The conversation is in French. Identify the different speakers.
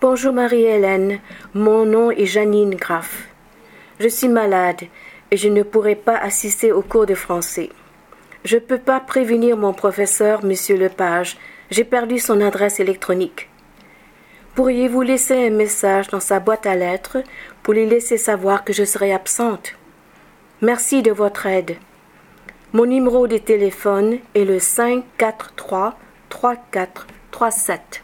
Speaker 1: Bonjour Marie-Hélène, mon nom est Janine Graff. Je suis malade et je ne pourrai pas assister au cours de français. Je ne peux pas prévenir mon professeur, monsieur Lepage. J'ai perdu son adresse électronique. Pourriez-vous laisser un message dans sa boîte à lettres pour lui laisser savoir que je serai absente? Merci de votre aide. Mon numéro de téléphone est le 543 3437.